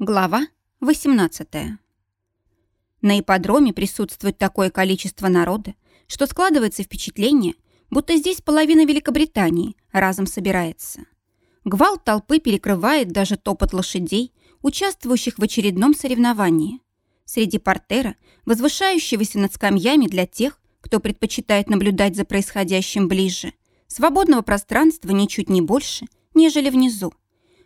Глава 18. На ипподроме присутствует такое количество народа, что складывается впечатление, будто здесь половина Великобритании разом собирается. Гвалт толпы перекрывает даже топот лошадей, участвующих в очередном соревновании. Среди портера, возвышающегося над скамьями для тех, кто предпочитает наблюдать за происходящим ближе, свободного пространства ничуть не больше, нежели внизу.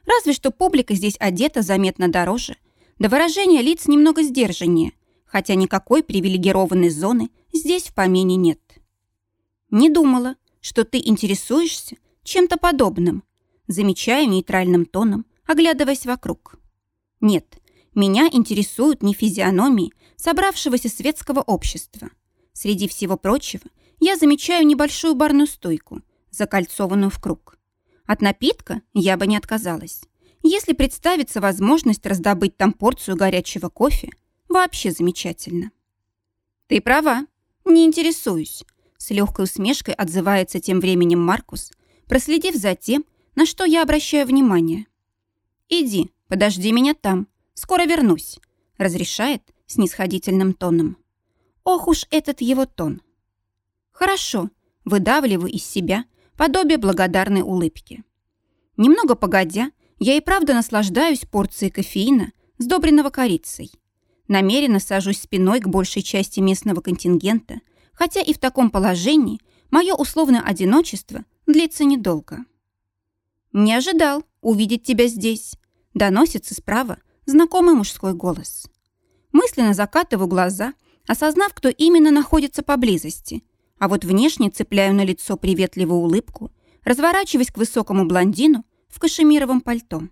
Разве что публика здесь одета заметно дороже, да выражение лиц немного сдержаннее, хотя никакой привилегированной зоны здесь в помине нет. Не думала, что ты интересуешься чем-то подобным, замечаю нейтральным тоном, оглядываясь вокруг. Нет, меня интересуют не физиономии собравшегося светского общества. Среди всего прочего я замечаю небольшую барную стойку, закольцованную в круг. От напитка я бы не отказалась. Если представится возможность раздобыть там порцию горячего кофе, вообще замечательно. Ты права, не интересуюсь. С легкой усмешкой отзывается тем временем Маркус, проследив за тем, на что я обращаю внимание. «Иди, подожди меня там, скоро вернусь», разрешает снисходительным тоном. Ох уж этот его тон. Хорошо, выдавливаю из себя подобие благодарной улыбки. Немного погодя, я и правда наслаждаюсь порцией кофеина, сдобренного корицей. Намеренно сажусь спиной к большей части местного контингента, хотя и в таком положении мое условное одиночество длится недолго. «Не ожидал увидеть тебя здесь», — доносится справа знакомый мужской голос. Мысленно закатываю глаза, осознав, кто именно находится поблизости, а вот внешне цепляю на лицо приветливую улыбку, разворачиваясь к высокому блондину в кашемировом пальто.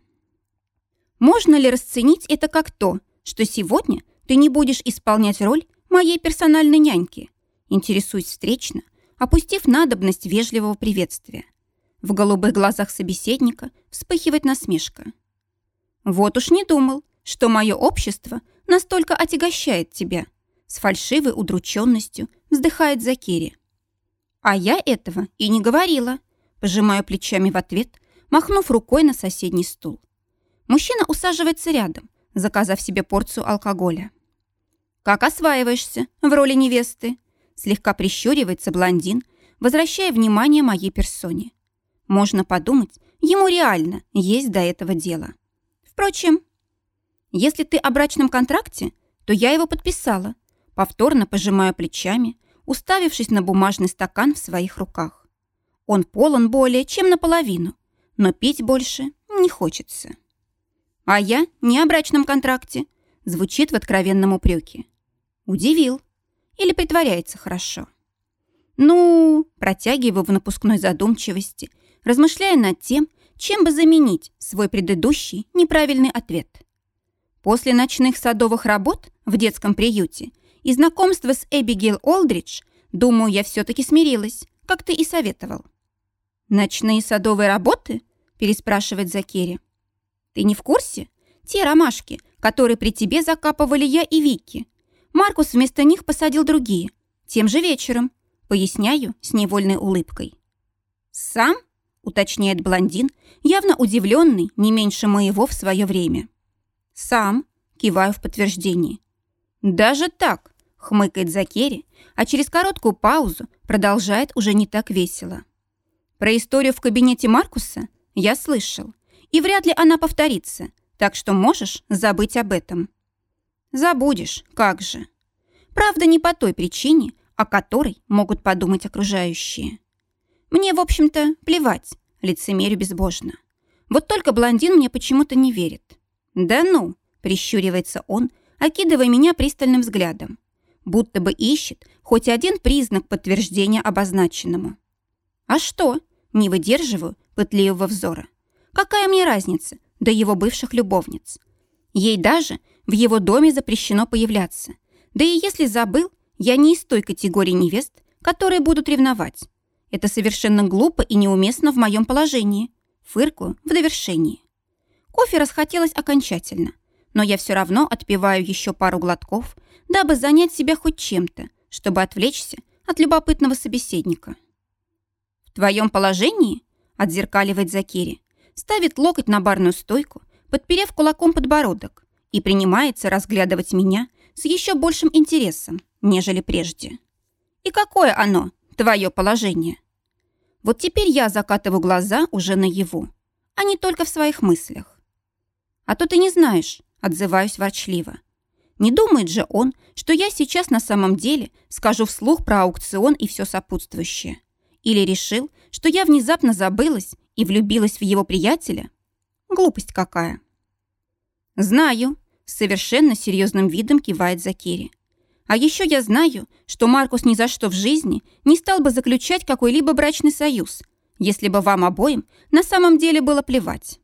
Можно ли расценить это как то, что сегодня ты не будешь исполнять роль моей персональной няньки? Интересуюсь встречно, опустив надобность вежливого приветствия. В голубых глазах собеседника вспыхивает насмешка. «Вот уж не думал, что мое общество настолько отягощает тебя», с фальшивой удрученностью вздыхает Закири. А я этого и не говорила. Пожимаю плечами в ответ, махнув рукой на соседний стул. Мужчина усаживается рядом, заказав себе порцию алкоголя. «Как осваиваешься в роли невесты?» Слегка прищуривается блондин, возвращая внимание моей персоне. Можно подумать, ему реально есть до этого дело. Впрочем, если ты о брачном контракте, то я его подписала. Повторно пожимаю плечами, уставившись на бумажный стакан в своих руках. Он полон более чем наполовину, но пить больше не хочется. А я не о брачном контракте, звучит в откровенном упреке. Удивил. Или притворяется хорошо. Ну, протягиваю в напускной задумчивости, размышляя над тем, чем бы заменить свой предыдущий неправильный ответ. После ночных садовых работ в детском приюте и знакомство с Эбигейл Олдридж, думаю, я все-таки смирилась, как ты и советовал. «Ночные садовые работы?» – переспрашивает Закери. «Ты не в курсе? Те ромашки, которые при тебе закапывали я и Вики. Маркус вместо них посадил другие. Тем же вечером», – поясняю с невольной улыбкой. «Сам?» – уточняет блондин, явно удивленный не меньше моего в свое время. «Сам», – киваю в подтверждении. «Даже так?» — хмыкает Закери, а через короткую паузу продолжает уже не так весело. Про историю в кабинете Маркуса я слышал, и вряд ли она повторится, так что можешь забыть об этом. Забудешь, как же. Правда, не по той причине, о которой могут подумать окружающие. Мне, в общем-то, плевать, лицемерю безбожно. Вот только блондин мне почему-то не верит. Да ну, прищуривается он, окидывая меня пристальным взглядом, будто бы ищет хоть один признак подтверждения обозначенному. А что? Не выдерживаю пытливого взора. Какая мне разница до его бывших любовниц? Ей даже в его доме запрещено появляться. Да и если забыл, я не из той категории невест, которые будут ревновать. Это совершенно глупо и неуместно в моем положении. Фыркую в довершении. Кофе расхотелось окончательно но я все равно отпиваю еще пару глотков, дабы занять себя хоть чем-то, чтобы отвлечься от любопытного собеседника. «В твоем положении?» — отзеркаливает Закири, ставит локоть на барную стойку, подперев кулаком подбородок, и принимается разглядывать меня с еще большим интересом, нежели прежде. И какое оно, твое положение? Вот теперь я закатываю глаза уже наяву, а не только в своих мыслях. А то ты не знаешь, отзываюсь ворчливо. Не думает же он, что я сейчас на самом деле скажу вслух про аукцион и все сопутствующее. Или решил, что я внезапно забылась и влюбилась в его приятеля? Глупость какая. Знаю, с совершенно серьезным видом кивает Закери. А еще я знаю, что Маркус ни за что в жизни не стал бы заключать какой-либо брачный союз, если бы вам обоим на самом деле было плевать.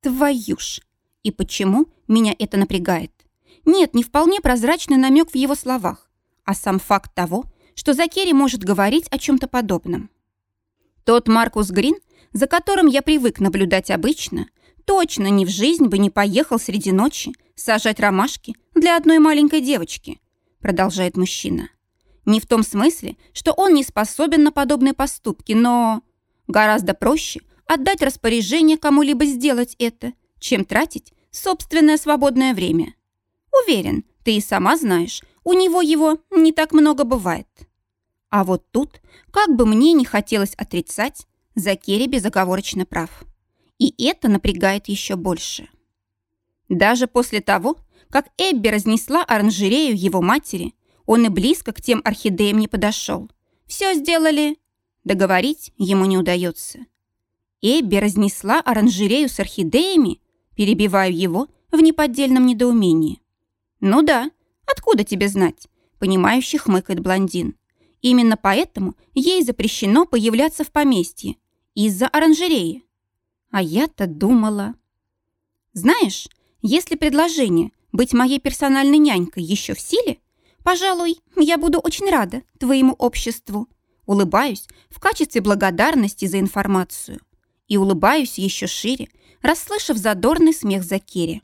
Твою ж! И почему меня это напрягает? Нет, не вполне прозрачный намек в его словах, а сам факт того, что Закери может говорить о чем-то подобном. Тот Маркус Грин, за которым я привык наблюдать обычно, точно ни в жизнь бы не поехал среди ночи сажать ромашки для одной маленькой девочки, продолжает мужчина. Не в том смысле, что он не способен на подобные поступки, но гораздо проще отдать распоряжение кому-либо сделать это, чем тратить собственное свободное время. Уверен, ты и сама знаешь, у него его не так много бывает. А вот тут, как бы мне не хотелось отрицать, Закери безоговорочно прав. И это напрягает еще больше. Даже после того, как Эбби разнесла оранжерею его матери, он и близко к тем орхидеям не подошел. Все сделали. Договорить ему не удается. Эбби разнесла оранжерею с орхидеями, перебиваю его в неподдельном недоумении. «Ну да, откуда тебе знать?» — понимающий хмыкает блондин. «Именно поэтому ей запрещено появляться в поместье. Из-за оранжереи». А я-то думала... Знаешь, если предложение быть моей персональной нянькой еще в силе, пожалуй, я буду очень рада твоему обществу. Улыбаюсь в качестве благодарности за информацию. И улыбаюсь еще шире, расслышав задорный смех Закири.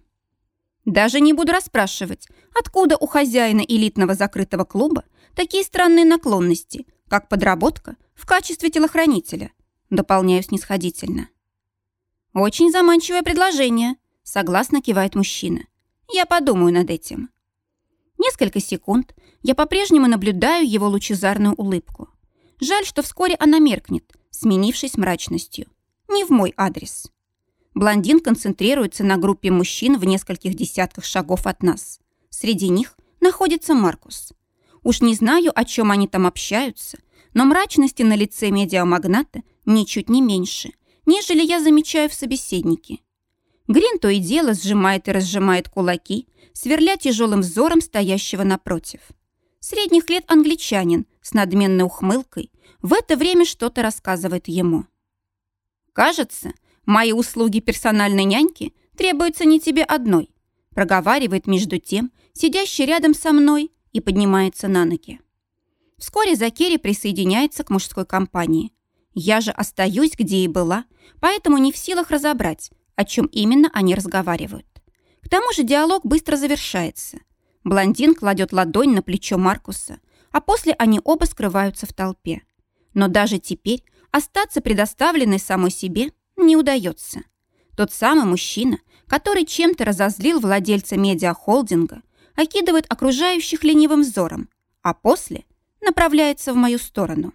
Даже не буду расспрашивать, откуда у хозяина элитного закрытого клуба такие странные наклонности, как подработка в качестве телохранителя. Дополняю снисходительно. «Очень заманчивое предложение», — согласно кивает мужчина. «Я подумаю над этим». Несколько секунд я по-прежнему наблюдаю его лучезарную улыбку. Жаль, что вскоре она меркнет, сменившись мрачностью. Не в мой адрес. Блондин концентрируется на группе мужчин в нескольких десятках шагов от нас. Среди них находится Маркус. Уж не знаю, о чем они там общаются, но мрачности на лице медиамагната ничуть не меньше, нежели я замечаю в собеседнике. Грин то и дело сжимает и разжимает кулаки, сверля тяжелым взором стоящего напротив. Средних лет англичанин с надменной ухмылкой в это время что-то рассказывает ему. Кажется, Мои услуги персональной няньки требуются не тебе одной», проговаривает между тем, сидящий рядом со мной и поднимается на ноги. Вскоре Закери присоединяется к мужской компании. Я же остаюсь, где и была, поэтому не в силах разобрать, о чем именно они разговаривают. К тому же диалог быстро завершается. Блондин кладет ладонь на плечо Маркуса, а после они оба скрываются в толпе. Но даже теперь остаться предоставленной самой себе не удается. Тот самый мужчина, который чем-то разозлил владельца медиахолдинга, окидывает окружающих ленивым взором, а после направляется в мою сторону.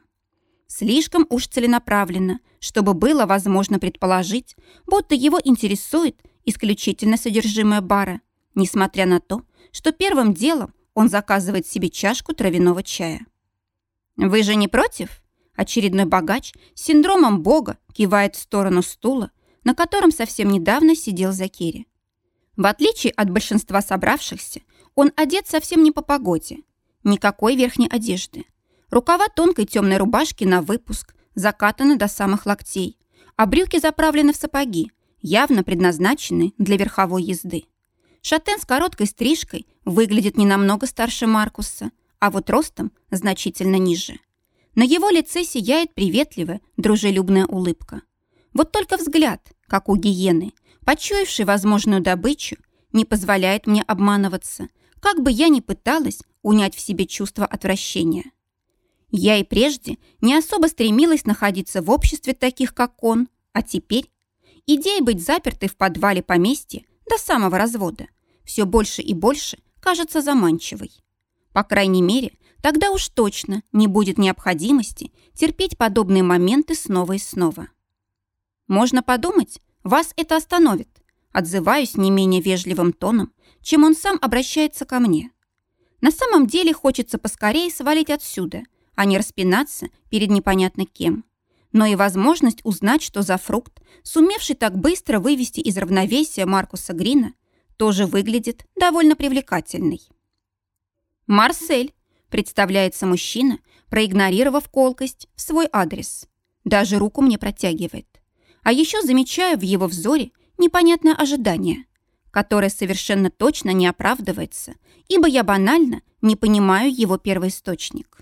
Слишком уж целенаправленно, чтобы было возможно предположить, будто его интересует исключительно содержимое бара, несмотря на то, что первым делом он заказывает себе чашку травяного чая. «Вы же не против?» Очередной богач с синдромом бога кивает в сторону стула, на котором совсем недавно сидел Закири. В отличие от большинства собравшихся, он одет совсем не по погоде. Никакой верхней одежды. Рукава тонкой темной рубашки на выпуск, закатаны до самых локтей, а брюки заправлены в сапоги, явно предназначенные для верховой езды. Шатен с короткой стрижкой выглядит не намного старше Маркуса, а вот ростом значительно ниже. На его лице сияет приветливая, дружелюбная улыбка. Вот только взгляд, как у гиены, почуявший возможную добычу, не позволяет мне обманываться, как бы я ни пыталась унять в себе чувство отвращения. Я и прежде не особо стремилась находиться в обществе таких, как он, а теперь идея быть запертой в подвале поместья до самого развода все больше и больше кажется заманчивой. По крайней мере, тогда уж точно не будет необходимости терпеть подобные моменты снова и снова. Можно подумать, вас это остановит. Отзываюсь не менее вежливым тоном, чем он сам обращается ко мне. На самом деле хочется поскорее свалить отсюда, а не распинаться перед непонятно кем. Но и возможность узнать, что за фрукт, сумевший так быстро вывести из равновесия Маркуса Грина, тоже выглядит довольно привлекательной. «Марсель», — представляется мужчина, проигнорировав колкость в свой адрес. Даже руку мне протягивает. А еще замечаю в его взоре непонятное ожидание, которое совершенно точно не оправдывается, ибо я банально не понимаю его первоисточник.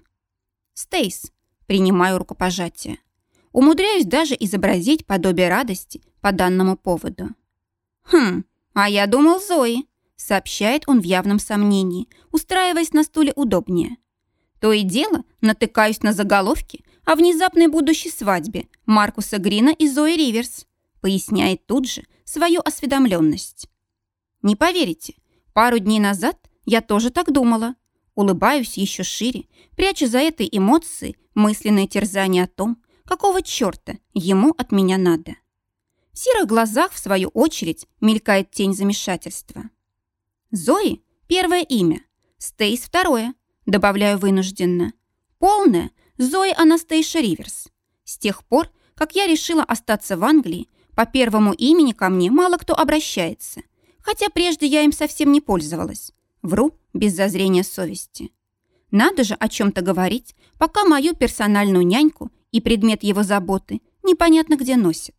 Стейс, принимаю рукопожатие. Умудряюсь даже изобразить подобие радости по данному поводу. «Хм, а я думал Зои», — сообщает он в явном сомнении, устраиваясь на стуле удобнее. То и дело натыкаюсь на заголовки о внезапной будущей свадьбе Маркуса Грина и Зои Риверс, поясняет тут же свою осведомленность. Не поверите, пару дней назад я тоже так думала. Улыбаюсь еще шире, пряча за этой эмоцией мысленное терзание о том, какого черта ему от меня надо. В серых глазах, в свою очередь, мелькает тень замешательства. Зои – первое имя, Стейс – второе, добавляю вынужденно. Полное – Зои Анастейша Риверс. С тех пор, как я решила остаться в Англии, по первому имени ко мне мало кто обращается, хотя прежде я им совсем не пользовалась. Вру без зазрения совести. Надо же о чем-то говорить, пока мою персональную няньку и предмет его заботы непонятно где носит.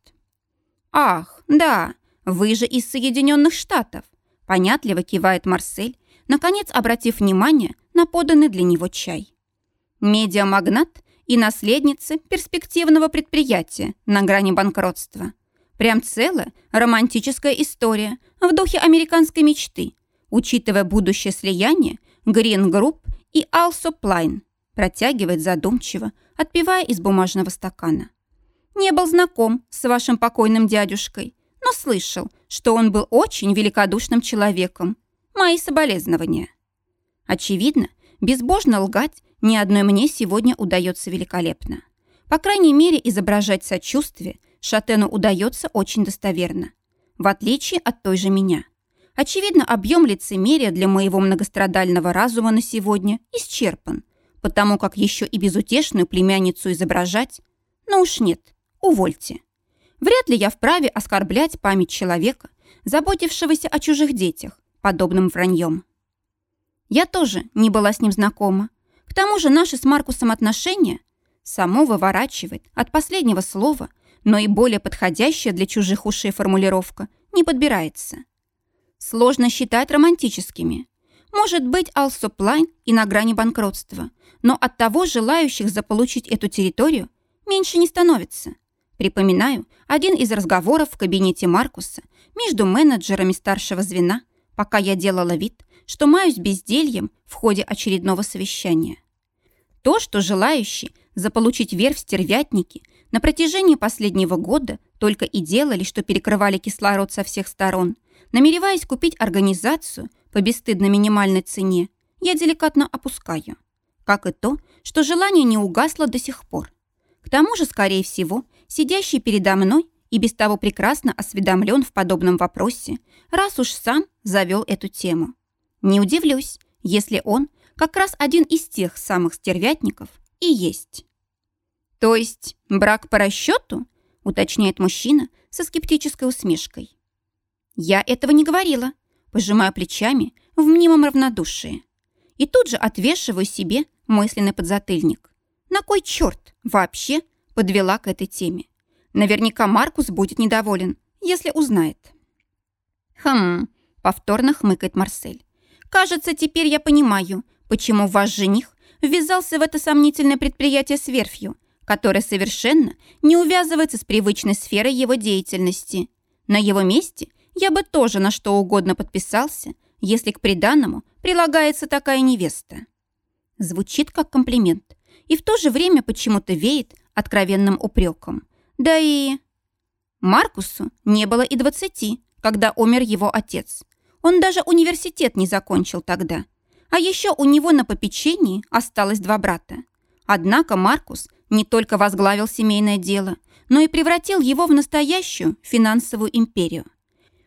«Ах, да, вы же из Соединенных Штатов», понятливо кивает Марсель, наконец обратив внимание на поданный для него чай. Медиамагнат и наследница перспективного предприятия на грани банкротства. Прям целая романтическая история в духе американской мечты, учитывая будущее слияние Green Group и Also Plain, протягивает задумчиво, отпивая из бумажного стакана. Не был знаком с вашим покойным дядюшкой, но слышал, что он был очень великодушным человеком. Мои соболезнования. Очевидно, безбожно лгать ни одной мне сегодня удается великолепно. По крайней мере, изображать сочувствие Шатену удается очень достоверно, в отличие от той же меня. Очевидно, объем лицемерия для моего многострадального разума на сегодня исчерпан, потому как еще и безутешную племянницу изображать? Ну уж нет, увольте. Вряд ли я вправе оскорблять память человека, заботившегося о чужих детях, подобным враньем. Я тоже не была с ним знакома. К тому же наши с Маркусом отношения само выворачивает от последнего слова но и более подходящая для чужих ушей формулировка не подбирается. Сложно считать романтическими. Может быть, Алсоплайн и на грани банкротства, но от того желающих заполучить эту территорию меньше не становится. Припоминаю один из разговоров в кабинете Маркуса между менеджерами старшего звена, пока я делала вид, что маюсь бездельем в ходе очередного совещания. То, что желающие заполучить верх в стервятнике на протяжении последнего года только и делали, что перекрывали кислород со всех сторон, намереваясь купить организацию по бесстыдно минимальной цене, я деликатно опускаю. Как и то, что желание не угасло до сих пор. К тому же, скорее всего, сидящий передо мной и без того прекрасно осведомлен в подобном вопросе, раз уж сам завел эту тему. Не удивлюсь, если он как раз один из тех самых стервятников и есть. «То есть брак по расчету?» — уточняет мужчина со скептической усмешкой. «Я этого не говорила», — пожимаю плечами в мнимом равнодушии. И тут же отвешиваю себе мысленный подзатыльник. На кой черт вообще подвела к этой теме? Наверняка Маркус будет недоволен, если узнает. «Хм», — повторно хмыкает Марсель. «Кажется, теперь я понимаю, почему ваш жених ввязался в это сомнительное предприятие с верфью, которая совершенно не увязывается с привычной сферой его деятельности. На его месте я бы тоже на что угодно подписался, если к приданному прилагается такая невеста. Звучит как комплимент и в то же время почему-то веет откровенным упреком. Да и... Маркусу не было и двадцати, когда умер его отец. Он даже университет не закончил тогда. А еще у него на попечении осталось два брата. Однако Маркус не только возглавил семейное дело, но и превратил его в настоящую финансовую империю.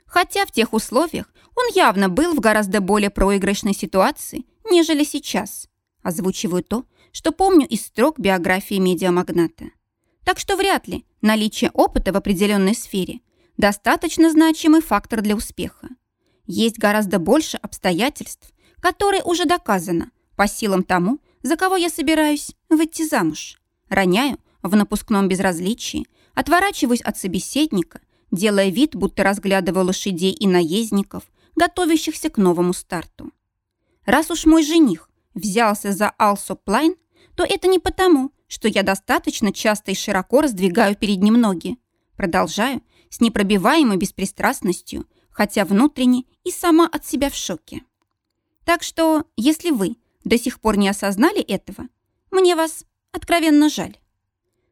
Хотя в тех условиях он явно был в гораздо более проигрышной ситуации, нежели сейчас. Озвучиваю то, что помню из строк биографии медиамагната. Так что вряд ли наличие опыта в определенной сфере достаточно значимый фактор для успеха. Есть гораздо больше обстоятельств, которые уже доказано по силам тому, за кого я собираюсь выйти замуж. Роняю в напускном безразличии, отворачиваюсь от собеседника, делая вид, будто разглядываю лошадей и наездников, готовящихся к новому старту. Раз уж мой жених взялся за Алсоплайн, то это не потому, что я достаточно часто и широко раздвигаю перед ним ноги. Продолжаю с непробиваемой беспристрастностью, хотя внутренне и сама от себя в шоке. Так что, если вы до сих пор не осознали этого, мне вас откровенно жаль.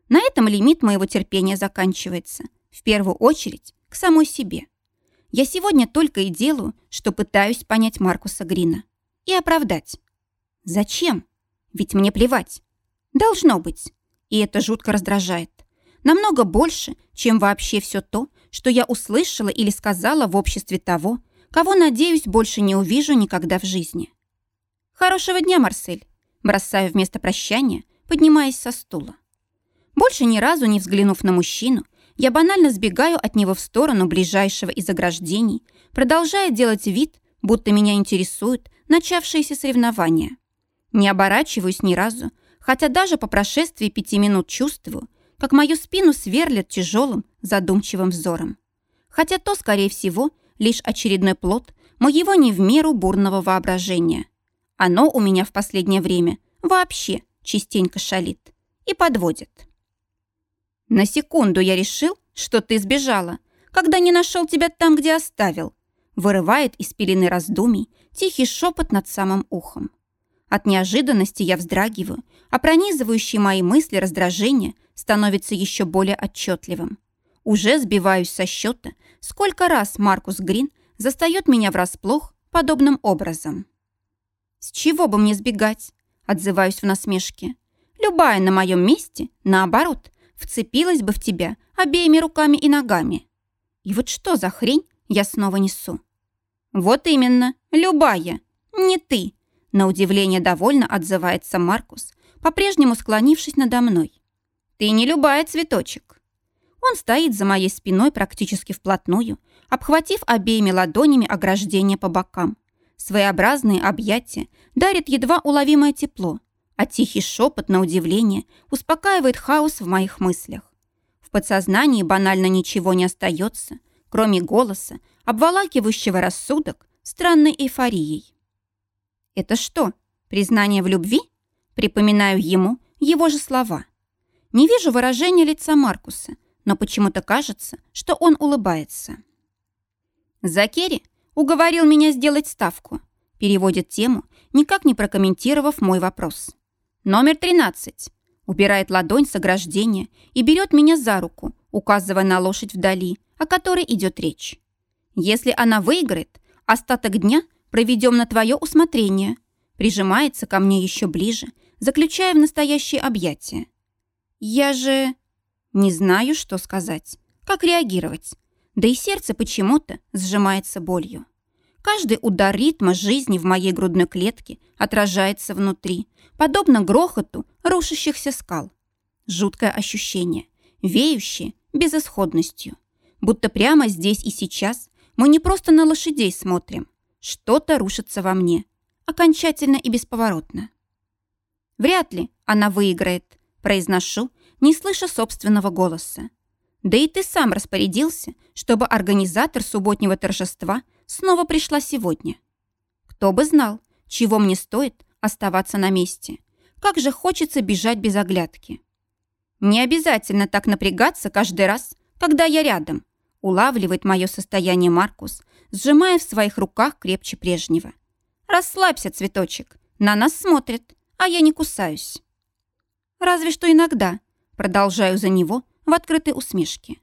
На этом лимит моего терпения заканчивается. В первую очередь к самой себе. Я сегодня только и делаю, что пытаюсь понять Маркуса Грина и оправдать. Зачем? Ведь мне плевать. Должно быть. И это жутко раздражает. Намного больше, чем вообще все то, что я услышала или сказала в обществе того, кого, надеюсь, больше не увижу никогда в жизни. Хорошего дня, Марсель. Бросаю вместо прощания, поднимаясь со стула. Больше ни разу не взглянув на мужчину, я банально сбегаю от него в сторону ближайшего из ограждений, продолжая делать вид, будто меня интересуют начавшиеся соревнования. Не оборачиваюсь ни разу, хотя даже по прошествии пяти минут чувствую, как мою спину сверлят тяжелым, задумчивым взором. Хотя то, скорее всего, лишь очередной плод моего не в меру бурного воображения. Оно у меня в последнее время вообще частенько шалит и подводит. На секунду я решил, что ты сбежала, когда не нашел тебя там, где оставил. Вырывает из пелены раздумий тихий шепот над самым ухом. От неожиданности я вздрагиваю, а пронизывающие мои мысли раздражение становится еще более отчетливым. Уже сбиваюсь со счета, сколько раз Маркус Грин застает меня врасплох подобным образом. «С чего бы мне сбегать?» – отзываюсь в насмешке. «Любая на моем месте, наоборот, вцепилась бы в тебя обеими руками и ногами. И вот что за хрень я снова несу?» «Вот именно, любая, не ты», – на удивление довольно отзывается Маркус, по-прежнему склонившись надо мной. «Ты не любая, цветочек. Он стоит за моей спиной практически вплотную, обхватив обеими ладонями ограждение по бокам. Своеобразные объятия дарят едва уловимое тепло, а тихий шепот, на удивление, успокаивает хаос в моих мыслях. В подсознании банально ничего не остается, кроме голоса, обволакивающего рассудок странной эйфорией. «Это что, признание в любви?» Припоминаю ему его же слова. Не вижу выражения лица Маркуса – но почему-то кажется, что он улыбается. «Закери уговорил меня сделать ставку», переводит тему, никак не прокомментировав мой вопрос. «Номер 13». Убирает ладонь с ограждения и берет меня за руку, указывая на лошадь вдали, о которой идет речь. «Если она выиграет, остаток дня проведем на твое усмотрение», прижимается ко мне еще ближе, заключая в настоящее объятие. «Я же...» Не знаю, что сказать, как реагировать. Да и сердце почему-то сжимается болью. Каждый удар ритма жизни в моей грудной клетке отражается внутри, подобно грохоту рушащихся скал. Жуткое ощущение, веющее безысходностью. Будто прямо здесь и сейчас мы не просто на лошадей смотрим. Что-то рушится во мне. Окончательно и бесповоротно. Вряд ли она выиграет, произношу, не слыша собственного голоса. Да и ты сам распорядился, чтобы организатор субботнего торжества снова пришла сегодня. Кто бы знал, чего мне стоит оставаться на месте. Как же хочется бежать без оглядки. Не обязательно так напрягаться каждый раз, когда я рядом, улавливает мое состояние Маркус, сжимая в своих руках крепче прежнего. Расслабься, цветочек, на нас смотрят, а я не кусаюсь. Разве что иногда, Продолжаю за него в открытой усмешке.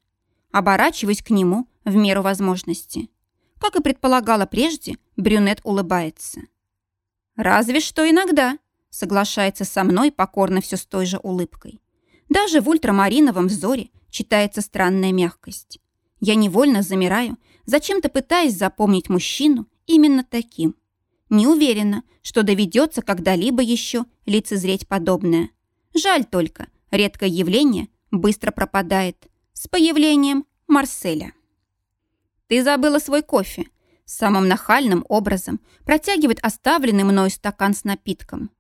Оборачиваюсь к нему в меру возможности. Как и предполагала прежде, брюнет улыбается. «Разве что иногда», — соглашается со мной покорно все с той же улыбкой. Даже в ультрамариновом взоре читается странная мягкость. Я невольно замираю, зачем-то пытаясь запомнить мужчину именно таким. Не уверена, что доведется когда-либо еще лицезреть подобное. Жаль только, редкое явление быстро пропадает. С появлением Марселя. «Ты забыла свой кофе», самым нахальным образом протягивает оставленный мною стакан с напитком.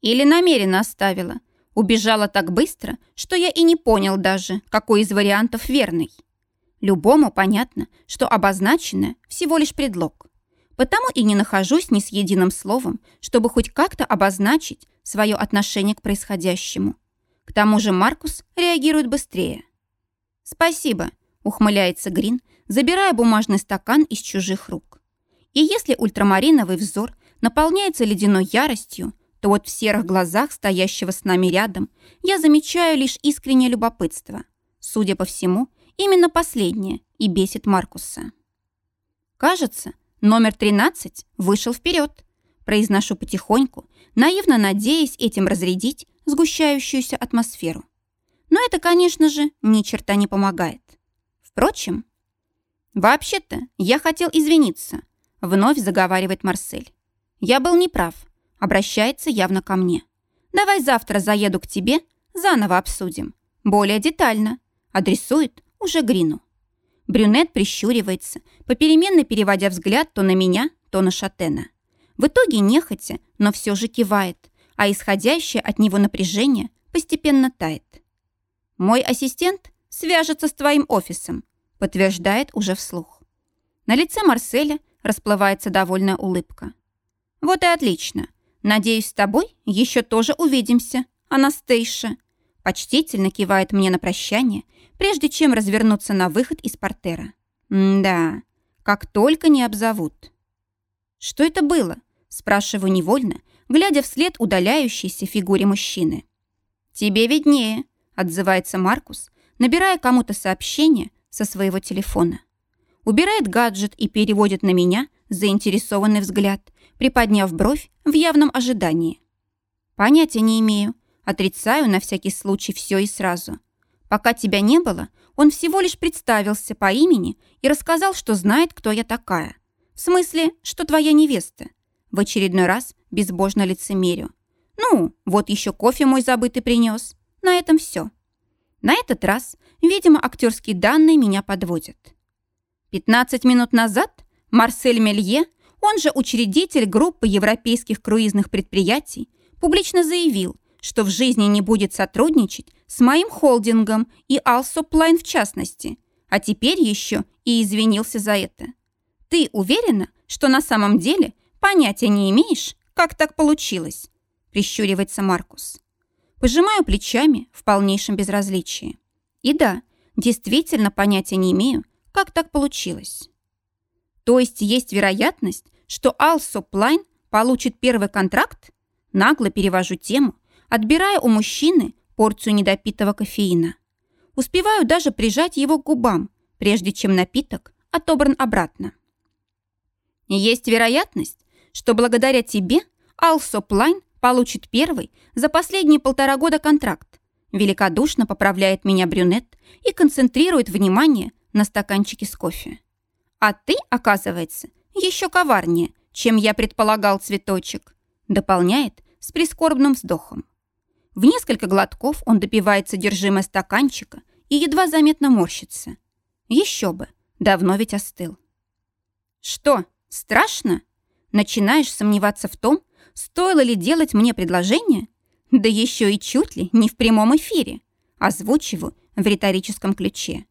Или намеренно оставила. Убежала так быстро, что я и не понял даже, какой из вариантов верный. Любому понятно, что обозначенное всего лишь предлог. Потому и не нахожусь ни с единым словом, чтобы хоть как-то обозначить свое отношение к происходящему. К тому же Маркус реагирует быстрее. «Спасибо», — ухмыляется Грин, забирая бумажный стакан из чужих рук. И если ультрамариновый взор наполняется ледяной яростью, то вот в серых глазах стоящего с нами рядом я замечаю лишь искреннее любопытство. Судя по всему, именно последнее и бесит Маркуса. Кажется, номер 13 вышел вперед. Произношу потихоньку, наивно надеясь этим разрядить сгущающуюся атмосферу. Но это, конечно же, ни черта не помогает. Впрочем, «Вообще-то я хотел извиниться», — вновь заговаривает Марсель. «Я был неправ», — обращается явно ко мне. «Давай завтра заеду к тебе, заново обсудим. Более детально», — адресует уже Грину. Брюнет прищуривается, попеременно переводя взгляд то на меня, то на Шатена. В итоге нехотя, но все же кивает, а исходящее от него напряжение постепенно тает. «Мой ассистент свяжется с твоим офисом», подтверждает уже вслух. На лице Марселя расплывается довольная улыбка. «Вот и отлично. Надеюсь, с тобой еще тоже увидимся, Анастейша». Почтительно кивает мне на прощание, прежде чем развернуться на выход из портера. «Да, как только не обзовут». «Что это было?» – спрашиваю невольно, глядя вслед удаляющейся фигуре мужчины. «Тебе виднее», – отзывается Маркус, набирая кому-то сообщение, со своего телефона. Убирает гаджет и переводит на меня заинтересованный взгляд, приподняв бровь в явном ожидании. Понятия не имею. Отрицаю на всякий случай все и сразу. Пока тебя не было, он всего лишь представился по имени и рассказал, что знает, кто я такая. В смысле, что твоя невеста. В очередной раз безбожно лицемерю. Ну, вот еще кофе мой забытый принес. На этом все. На этот раз, видимо, актерские данные меня подводят. 15 минут назад Марсель Мелье, он же учредитель группы европейских круизных предприятий, публично заявил, что в жизни не будет сотрудничать с моим холдингом и Алсоплайн в частности, а теперь еще и извинился за это. Ты уверена, что на самом деле понятия не имеешь, как так получилось? Прищуривается Маркус. Пожимаю плечами в полнейшем безразличии. И да, действительно понятия не имею, как так получилось. То есть есть вероятность, что Алсоплайн получит первый контракт? Нагло перевожу тему, отбирая у мужчины порцию недопитого кофеина. Успеваю даже прижать его к губам, прежде чем напиток отобран обратно. Есть вероятность, что благодаря тебе Алсоплайн получит первый за последние полтора года контракт. Великодушно поправляет меня брюнет и концентрирует внимание на стаканчике с кофе. А ты, оказывается, еще коварнее, чем я предполагал, цветочек. Дополняет с прискорбным вздохом. В несколько глотков он допивает содержимое стаканчика и едва заметно морщится. Еще бы, давно ведь остыл. Что, страшно? Начинаешь сомневаться в том, Стоило ли делать мне предложение? Да еще и чуть ли не в прямом эфире. Озвучиваю в риторическом ключе.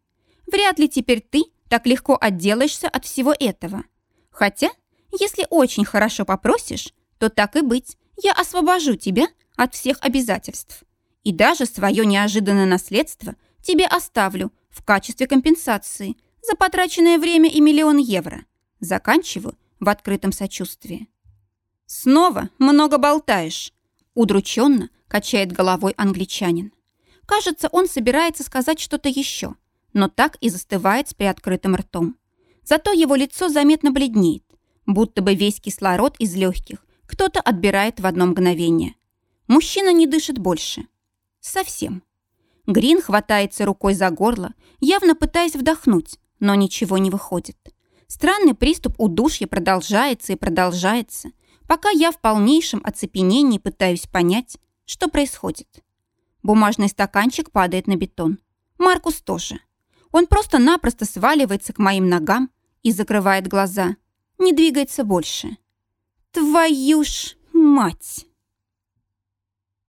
Вряд ли теперь ты так легко отделаешься от всего этого. Хотя, если очень хорошо попросишь, то так и быть, я освобожу тебя от всех обязательств. И даже свое неожиданное наследство тебе оставлю в качестве компенсации за потраченное время и миллион евро. Заканчиваю в открытом сочувствии. «Снова много болтаешь», — удрученно качает головой англичанин. Кажется, он собирается сказать что-то еще, но так и застывает с приоткрытым ртом. Зато его лицо заметно бледнеет, будто бы весь кислород из легких кто-то отбирает в одно мгновение. Мужчина не дышит больше. Совсем. Грин хватается рукой за горло, явно пытаясь вдохнуть, но ничего не выходит. Странный приступ удушья продолжается и продолжается, пока я в полнейшем оцепенении пытаюсь понять, что происходит. Бумажный стаканчик падает на бетон. Маркус тоже. Он просто-напросто сваливается к моим ногам и закрывает глаза. Не двигается больше. Твою ж мать!